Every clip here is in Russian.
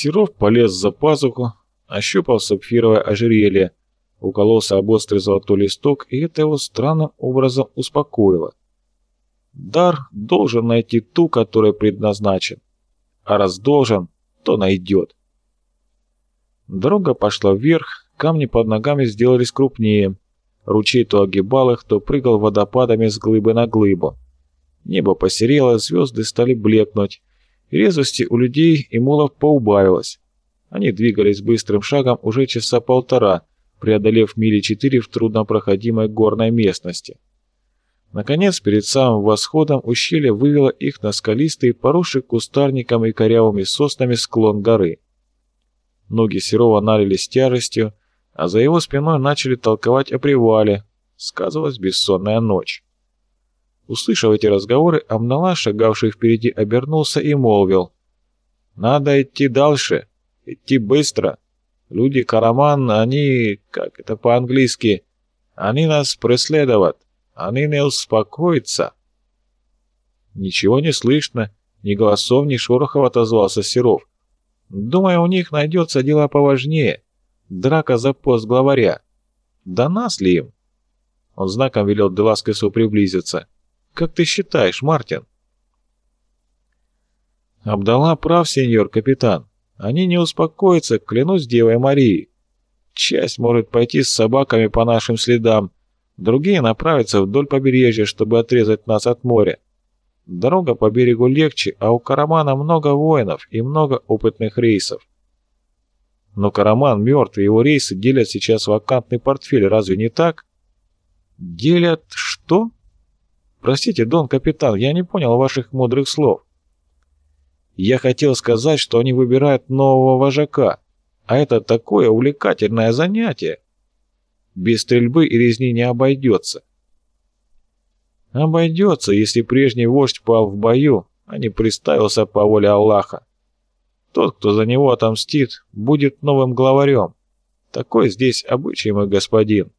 Серов полез за пазуху, ощупал сапфировое ожерелье, укололся об острый золотой листок, и это его странным образом успокоило. Дар должен найти ту, которая предназначен, а раз должен, то найдет. Дорога пошла вверх, камни под ногами сделались крупнее. Ручей то огибал их, то прыгал водопадами с глыбы на глыбу. Небо посерело, звезды стали блекнуть. Резвости у людей и мулов поубавилось. Они двигались быстрым шагом уже часа полтора, преодолев мили четыре в труднопроходимой горной местности. Наконец, перед самым восходом ущелье вывело их на скалистый, поросший кустарником и корявыми соснами склон горы. Ноги Серова налились тяжестью, а за его спиной начали толковать о привале. Сказывалась бессонная ночь. Услышав эти разговоры, Амнала, шагавший впереди, обернулся и молвил. «Надо идти дальше, идти быстро. Люди Караман, они, как это по-английски, они нас преследуют, они не успокоятся». «Ничего не слышно, ни голосов, ни шорохов», — отозвался Серов. «Думаю, у них найдется дела поважнее. Драка за пост главаря. Да нас ли им?» Он знаком велел Деласкесу приблизиться. Как ты считаешь, Мартин?» «Абдалла прав, сеньор капитан. Они не успокоятся, клянусь Девой Марией. Часть может пойти с собаками по нашим следам, другие направятся вдоль побережья, чтобы отрезать нас от моря. Дорога по берегу легче, а у Карамана много воинов и много опытных рейсов. Но Караман мертв, и его рейсы делят сейчас вакантный портфель, разве не так? Делят что? Простите, дон капитан, я не понял ваших мудрых слов. Я хотел сказать, что они выбирают нового вожака, а это такое увлекательное занятие. Без стрельбы и резни не обойдется. Обойдется, если прежний вождь пал в бою, а не приставился по воле Аллаха. Тот, кто за него отомстит, будет новым главарем. Такой здесь обычай, мой господин.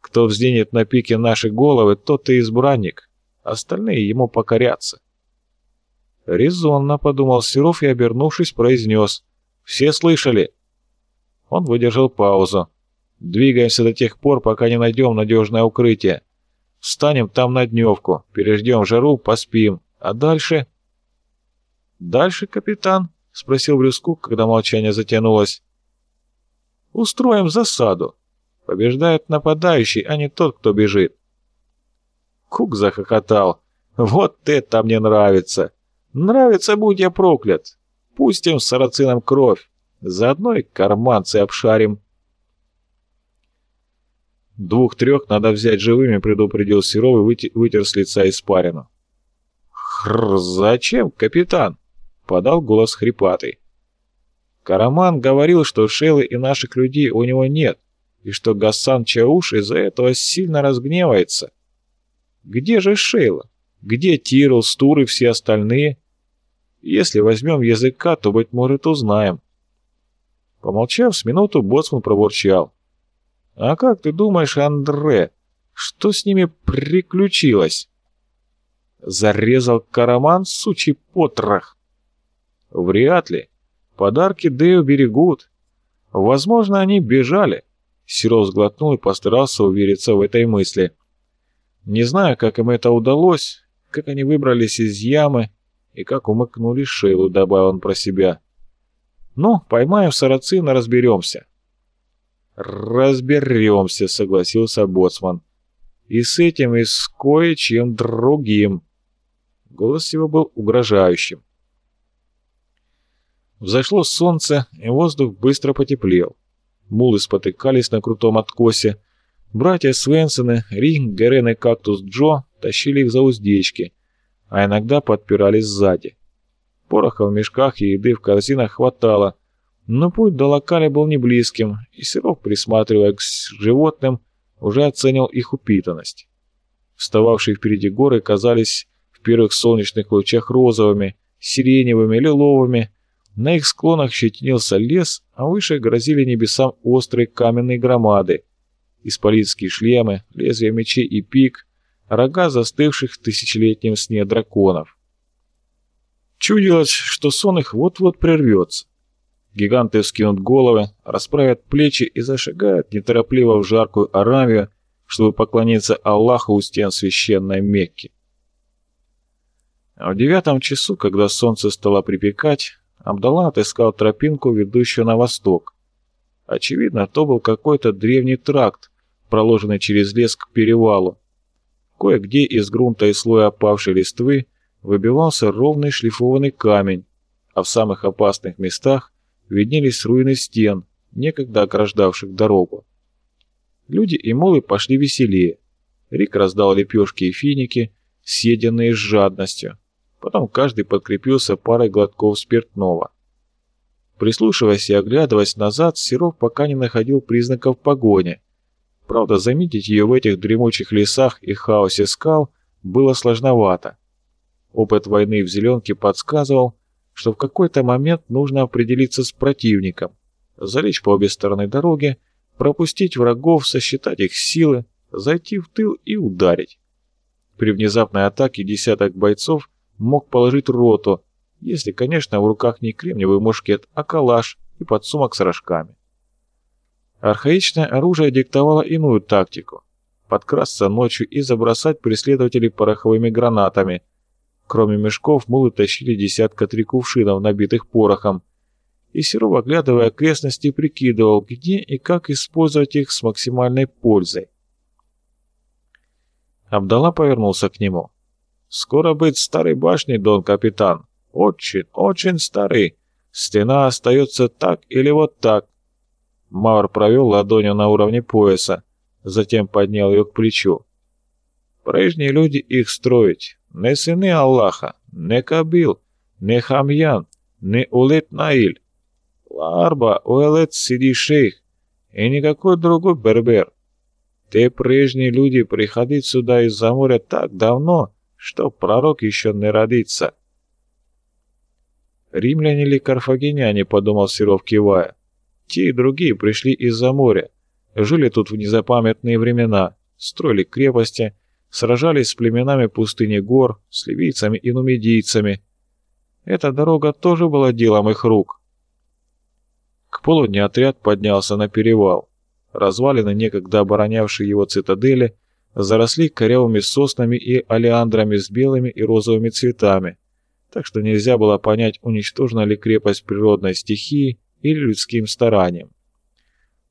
Кто взденет на пике наши головы, тот и избранник остальные ему покорятся. Резонно, подумал Серов и, обернувшись, произнес. «Все слышали?» Он выдержал паузу. «Двигаемся до тех пор, пока не найдем надежное укрытие. Встанем там на дневку, переждем жару, поспим. А дальше...» «Дальше, капитан?» — спросил Брюску, когда молчание затянулось. «Устроим засаду. Побеждает нападающий, а не тот, кто бежит. Кук захохотал. «Вот это мне нравится! Нравится, будь я проклят! Пустим с сарацином кровь, заодно и карманцы обшарим!» «Двух-трех надо взять живыми», — предупредил Серов и вытер с лица испарину. «Хр, зачем, капитан?» — подал голос хрипатый. Караман говорил, что Шелы и наших людей у него нет, и что Гасан Чауш из-за этого сильно разгневается. Где же Шейла? Где Тирл, Стур и все остальные? Если возьмем языка, то, быть может, узнаем. Помолчав с минуту, боцман пробурчал. «А как ты думаешь, Андре, что с ними приключилось?» Зарезал караман, сучий потрох. «Вряд ли. Подарки Дэю берегут. Возможно, они бежали». Серов сглотнул и постарался увериться в этой мысли. Не знаю, как им это удалось, как они выбрались из ямы и как умыкнули Шейлу, добавил он про себя. Ну, поймаем сарацина, разберемся. Разберемся, согласился Боцман. И с этим, и с кое-чем другим. Голос его был угрожающим. Взошло солнце, и воздух быстро потеплел. Мулы спотыкались на крутом откосе, Братья Свенсоны, Ринг, Герен и Кактус Джо тащили их за уздечки, а иногда подпирались сзади. Пороха в мешках и еды в корзинах хватало, но путь до локаля был не близким, и Серов, присматривая к животным, уже оценил их упитанность. Встававшие впереди горы казались в первых солнечных лучах розовыми, сиреневыми, лиловыми. На их склонах щетинился лес, а выше грозили небесам острые каменные громады, исполинские шлемы, лезвия мечей и пик, рога застывших в тысячелетнем сне драконов. Чудилось, что сон их вот-вот прервется. Гиганты вскинут головы, расправят плечи и зашагают неторопливо в жаркую Аравию, чтобы поклониться Аллаху у стен священной Мекки. А в девятом часу, когда солнце стало припекать, Абдалла отыскал тропинку, ведущую на восток. Очевидно, то был какой-то древний тракт, проложенный через лес к перевалу. Кое-где из грунта и слоя опавшей листвы выбивался ровный шлифованный камень, а в самых опасных местах виднелись руины стен, некогда ограждавших дорогу. Люди и молы пошли веселее. Рик раздал лепешки и финики, съеденные с жадностью. Потом каждый подкрепился парой глотков спиртного. Прислушиваясь и оглядываясь назад, Серов пока не находил признаков погони. Правда, заметить ее в этих дремучих лесах и хаосе скал было сложновато. Опыт войны в Зеленке подсказывал, что в какой-то момент нужно определиться с противником, залечь по обе стороны дороги, пропустить врагов, сосчитать их силы, зайти в тыл и ударить. При внезапной атаке десяток бойцов мог положить роту, если, конечно, в руках не кремниевый мушкет, а калаш и подсумок с рожками. Архаичное оружие диктовало иную тактику – подкрасться ночью и забросать преследователей пороховыми гранатами, Кроме мешков, мулы тащили десятка три кувшинов, набитых порохом. И Серов, оглядывая окрестности, прикидывал, где и как использовать их с максимальной пользой. Абдалла повернулся к нему. «Скоро быть старой башней, дон капитан. Очень, очень старый. Стена остается так или вот так». Мавр провел ладонью на уровне пояса, затем поднял ее к плечу. «Прежние люди их строить, не сыны Аллаха, не Кабил, не Хамьян, не Улет Наиль. Ларба, Уэлет Сиди Шейх и никакой другой бербер. Те прежние люди приходить сюда из-за моря так давно, что пророк еще не родится. Римляне или карфагеняне, подумал Серов, кивая. Те и другие пришли из-за моря, жили тут в незапамятные времена, строили крепости, сражались с племенами пустыни гор, с ливийцами и нумидийцами. Эта дорога тоже была делом их рук. К полудни отряд поднялся на перевал. Развалины, некогда оборонявшие его цитадели, заросли корявыми соснами и алиандрами с белыми и розовыми цветами, так что нельзя было понять, уничтожена ли крепость природной стихии или людским старанием.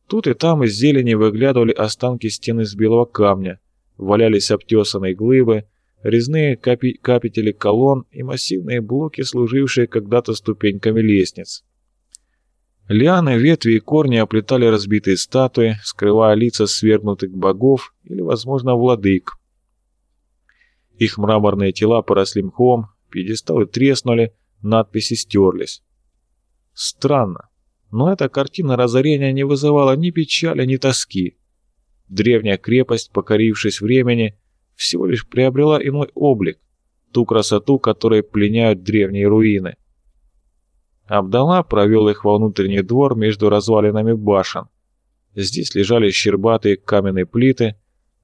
Тут и там из зелени выглядывали останки стены из белого камня, валялись обтесанные глыбы, резные капи капители колонн и массивные блоки, служившие когда-то ступеньками лестниц. Лианы, ветви и корни оплетали разбитые статуи, скрывая лица свергнутых богов или, возможно, владык. Их мраморные тела поросли мхом, пьедесталы треснули, надписи стерлись. Странно, но эта картина разорения не вызывала ни печали, ни тоски. Древняя крепость, покорившись времени, всего лишь приобрела иной облик, ту красоту, которой пленяют древние руины. Абдалла провел их во внутренний двор между развалинами башен. Здесь лежали щербатые каменные плиты,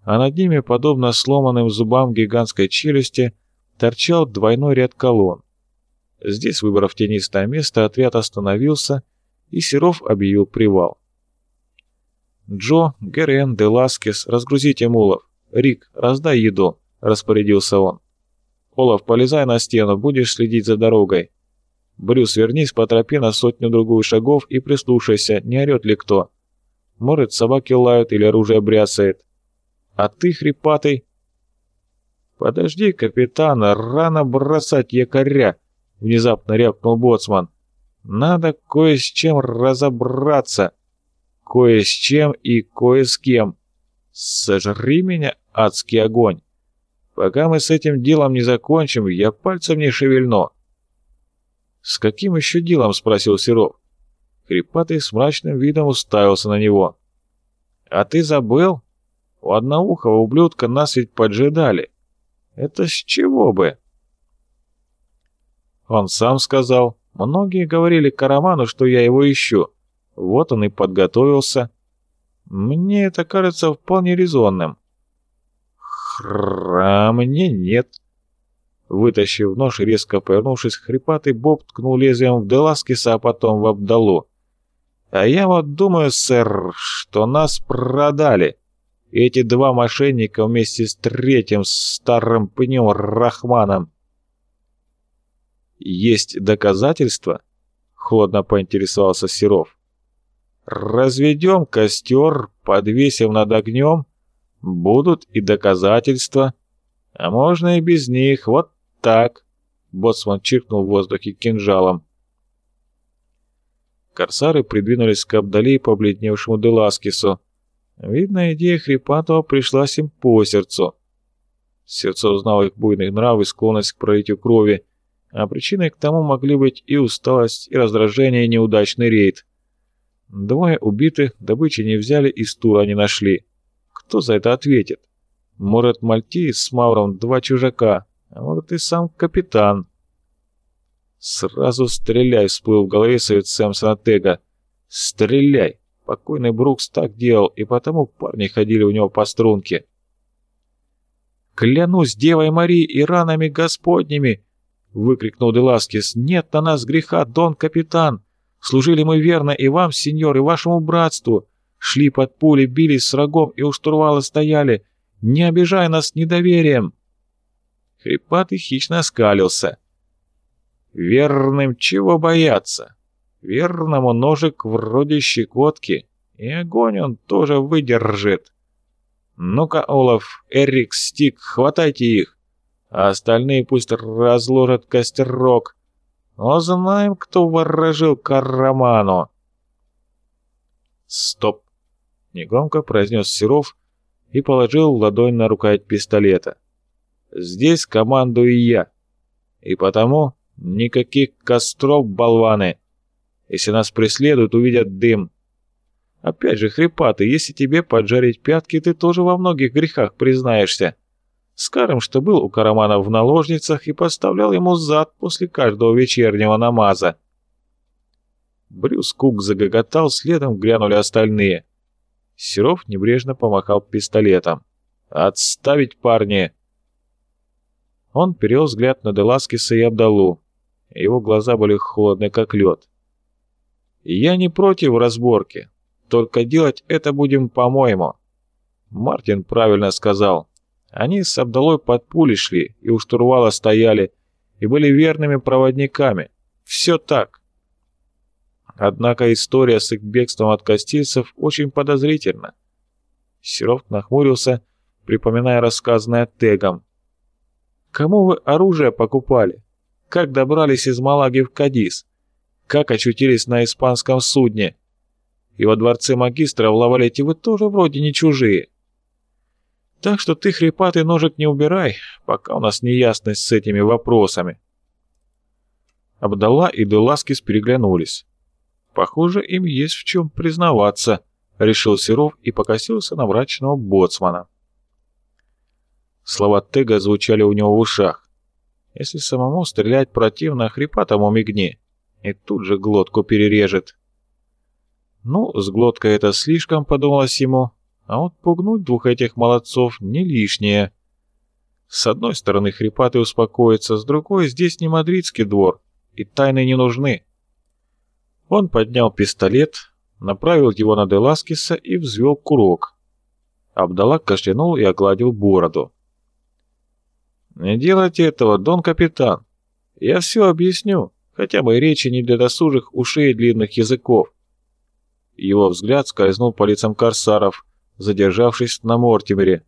а над ними, подобно сломанным зубам гигантской челюсти, торчал двойной ряд колонн. Здесь, выбрав тенистое место, отряд остановился, и Серов объявил привал. «Джо, Герен, Деласкес, разгрузите мулов. Рик, раздай еду», — распорядился он. «Олаф, полезай на стену, будешь следить за дорогой. Брюс, вернись по тропе на сотню-другую шагов и прислушайся, не орет ли кто. Может, собаки лают или оружие бряцает. А ты, хрипатый...» «Подожди, капитан, рано бросать якоря!» — внезапно рявкнул боцман. «Надо кое с чем разобраться!» кое с чем и кое с кем. Сожри меня, адский огонь. Пока мы с этим делом не закончим, я пальцем не шевельну. «С каким еще делом?» — спросил Серов. Хрипатый с мрачным видом уставился на него. «А ты забыл? У одноухого ублюдка нас ведь поджидали. Это с чего бы?» Он сам сказал. Многие говорили Караману, что я его ищу. Вот он и подготовился. Мне это кажется вполне резонным. Хра, мне нет. Вытащив нож и резко повернувшись, хрипатый Боб ткнул лезвием в Деласкиса, а потом в Абдалу. «А я вот думаю, сэр, что нас продали. Эти два мошенника вместе с третьим старым пнем Рахманом». «Есть доказательства?» — холодно поинтересовался Серов. «Разведем костер, подвесим над огнем, будут и доказательства, а можно и без них, вот так!» Боцман чиркнул в воздухе кинжалом. Корсары придвинулись к Абдали и побледневшему Деласкису. Видно, идея Хрипатова пришлась им по сердцу. Сердце знал их буйный нрав и склонность к пролитию крови, а причиной к тому могли быть и усталость, и раздражение, и неудачный рейд. Двое убитых, добычи не взяли и стула не нашли. Кто за это ответит? Может, Мальтиец с Мавром два чужака, а может и сам капитан. «Сразу стреляй!» — всплыл в голове совет Сэмсона Тега. «Стреляй!» Покойный Брукс так делал, и потому парни ходили у него по струнке. «Клянусь Девой Марией и ранами Господними!» — выкрикнул Деласкис. «Нет на нас греха, дон капитан! Служили мы верно и вам, сеньор, и вашему братству! Шли под пули, бились с врагом и у штурвала стояли! Не обижай нас недоверием!» Хрипатый хищно оскалился. «Верным чего бояться? Верному ножик вроде щекотки, и огонь он тоже выдержит. Ну-ка, Олаф, Эрик, Стик, хватайте их, а остальные пусть разложат костерок. Узнаем, кто ворожил Караману». «Стоп!» — негромко произнес Серов и положил ладонь на рукоять пистолета. «Здесь командую я, и потому никаких костров, болваны!» Если нас преследуют, увидят дым. Опять же, хрипатый, если тебе поджарить пятки, ты тоже во многих грехах признаешься. Скажем, что был у Карамана в наложницах и подставлял ему зад после каждого вечернего намаза. Брюс Кук загоготал, следом грянули остальные. Серов небрежно помахал пистолетом. «Отставить, парни!» Он перевел взгляд на Деласкиса и Абдалу. Его глаза были холодны, как лед. Я не против разборки, только делать это будем по-моему. Мартин правильно сказал. Они с Абдалой под пули шли и у штурвала стояли, и были верными проводниками. Все так. Однако история с их бегством от костильцев очень подозрительна. Серов нахмурился, припоминая рассказанное Тегом. «Кому вы оружие покупали? Как добрались из Малаги в Кадис? как очутились на испанском судне. И во дворце магистра в Лавалете вы тоже вроде не чужие. Так что ты, хрипатый ножик, не убирай, пока у нас неясность с этими вопросами. Абдалла и Деласкис переглянулись. Похоже, им есть в чем признаваться, решил Серов и покосился на мрачного боцмана. Слова Тега звучали у него в ушах. Если самому стрелять противно, хрипатому мигни и тут же глотку перережет. Ну, с глоткой это слишком, подумалось ему, а вот пугнуть двух этих молодцов не лишнее. С одной стороны хрипатый успокоится, с другой здесь не мадридский двор, и тайны не нужны. Он поднял пистолет, направил его на Деласкиса и взвел курок. Абдалак кашлянул и огладил бороду. «Не делайте этого, дон капитан. Я все объясню хотя бы речи не для досужих ушей и длинных языков. Его взгляд скользнул по лицам корсаров, задержавшись на Мортимере.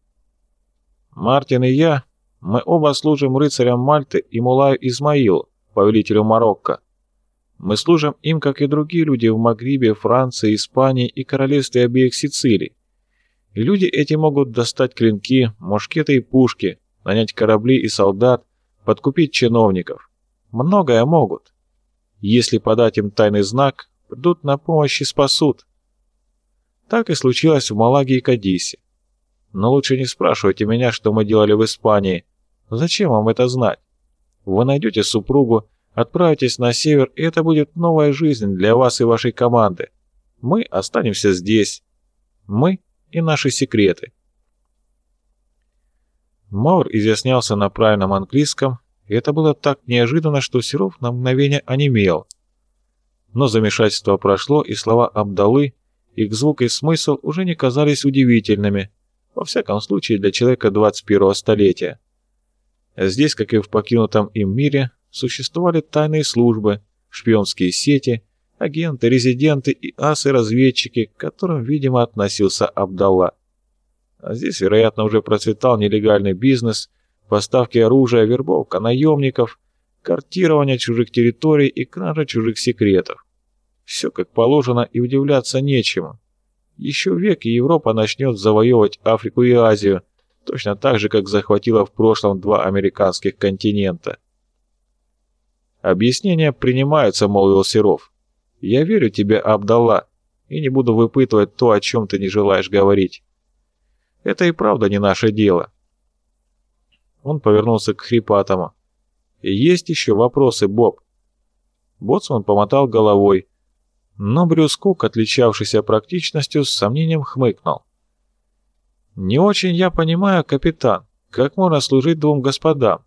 «Мартин и я, мы оба служим рыцарям Мальты и Мулаю Измаилу, повелителю Марокко. Мы служим им, как и другие люди в Магрибе, Франции, Испании и королевстве обеих Сицилий. И люди эти могут достать клинки, мушкеты и пушки, нанять корабли и солдат, подкупить чиновников. Многое могут. Если подать им тайный знак, придут на помощь и спасут. Так и случилось в Малаге и Кадисе. Но лучше не спрашивайте меня, что мы делали в Испании. Зачем вам это знать? Вы найдете супругу, отправитесь на север, и это будет новая жизнь для вас и вашей команды. Мы останемся здесь. Мы и наши секреты. Маур изъяснялся на правильном английском, И это было так неожиданно, что Серов на мгновение онемел. Но замешательство прошло, и слова Абдалы, их звук и смысл уже не казались удивительными, во всяком случае для человека 21-го столетия. Здесь, как и в покинутом им мире, существовали тайные службы, шпионские сети, агенты, резиденты и асы-разведчики, к которым, видимо, относился Абдалла. А здесь, вероятно, уже процветал нелегальный бизнес, поставки оружия, вербовка наемников, картирование чужих территорий и кража чужих секретов. Все как положено и удивляться нечему. Еще век и Европа начнет завоевывать Африку и Азию, точно так же, как захватила в прошлом два американских континента. «Объяснения принимаются», — молвил Серов. «Я верю тебе, Абдалла, и не буду выпытывать то, о чем ты не желаешь говорить. Это и правда не наше дело». Он повернулся к Хрипатому. «Есть еще вопросы, Боб?» Боцман помотал головой, но Брюс Кук, отличавшийся практичностью, с сомнением хмыкнул. «Не очень я понимаю, капитан, как можно служить двум господам?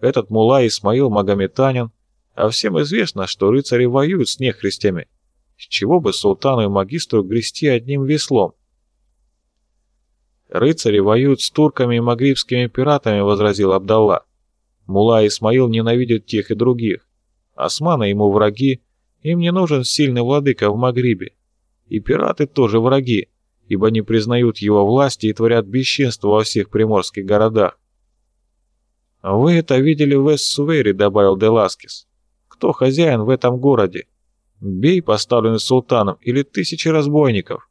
Этот мула Исмаил Магометанин, а всем известно, что рыцари воюют с нехристями. С чего бы султану и магистру грести одним веслом? «Рыцари воюют с турками и магрибскими пиратами», — возразил Абдалла. «Мула Исмаил ненавидит тех и других. Османы ему враги, им не нужен сильный владыка в Магрибе. И пираты тоже враги, ибо не признают его власти и творят бесчинство во всех приморских городах. «Вы это видели в Эссуэре», — добавил Деласкис. «Кто хозяин в этом городе? Бей, поставленный султаном, или тысячи разбойников?»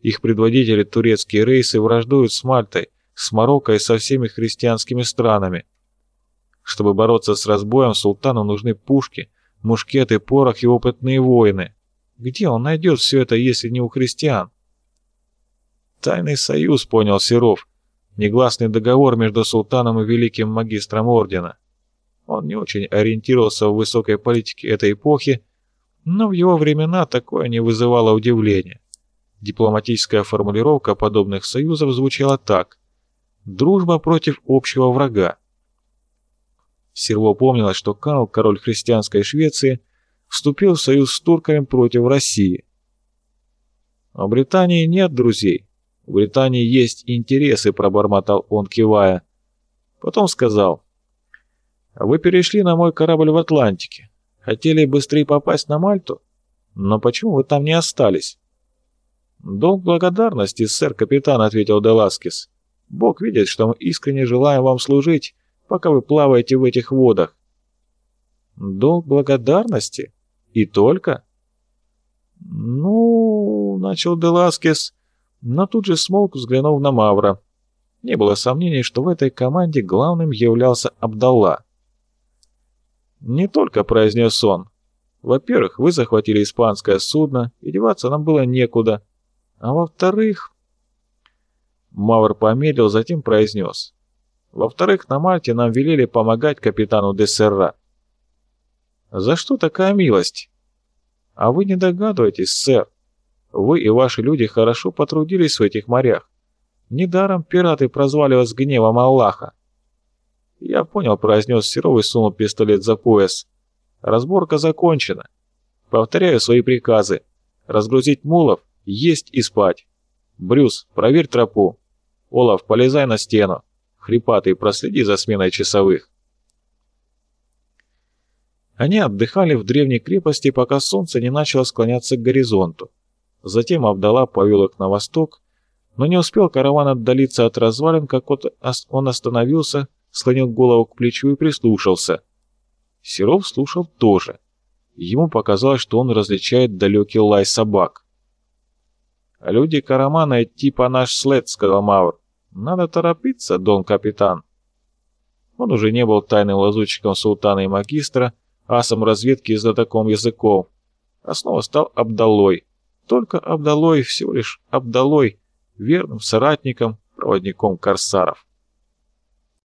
Их предводители турецкие рейсы враждуют с Мальтой, с Марокко и со всеми христианскими странами. Чтобы бороться с разбоем, султану нужны пушки, мушкеты, порох и опытные воины. Где он найдет все это, если не у христиан? Тайный союз, понял Серов. Негласный договор между султаном и великим магистром ордена. Он не очень ориентировался в высокой политике этой эпохи, но в его времена такое не вызывало удивления. Дипломатическая формулировка подобных союзов звучала так «дружба против общего врага». Серво помнилось, что Карл, король христианской Швеции, вступил в союз с турками против России. «У Британии нет друзей. У Британии есть интересы», — пробормотал он, кивая. Потом сказал, «Вы перешли на мой корабль в Атлантике. Хотели быстрее попасть на Мальту? Но почему вы там не остались?» «Долг благодарности, сэр-капитан», — ответил Деласкис. «Бог видит, что мы искренне желаем вам служить, пока вы плаваете в этих водах». «Долг благодарности? И только?» «Ну...» — начал Деласкис, но тут же смолк, взглянув на Мавра. Не было сомнений, что в этой команде главным являлся Абдалла. «Не только», — произнес он. «Во-первых, вы захватили испанское судно, и деваться нам было некуда. А во-вторых... Мавр помедлил, затем произнес. Во-вторых, на Мальте нам велели помогать капитану Дессерра. За что такая милость? А вы не догадываетесь, сэр. Вы и ваши люди хорошо потрудились в этих морях. Недаром пираты прозвали вас гневом Аллаха. Я понял, произнес Серов и сунул пистолет за пояс. Разборка закончена. Повторяю свои приказы. Разгрузить мулов, есть и спать. Брюс, проверь тропу. Олаф, полезай на стену. Хрипатый, проследи за сменой часовых. Они отдыхали в древней крепости, пока солнце не начало склоняться к горизонту. Затем Абдала повел их на восток, но не успел караван отдалиться от развалин, как он остановился, склонил голову к плечу и прислушался. Серов слушал тоже. Ему показалось, что он различает далекий лай собак. «Люди Карамана типа наш след», — сказал Мавр. «Надо торопиться, дон капитан». Он уже не был тайным лазутчиком султана и магистра, асом разведки и знатоком языков, а снова стал Абдалой. Только Абдалой, всего лишь Абдалой, верным соратником, проводником корсаров.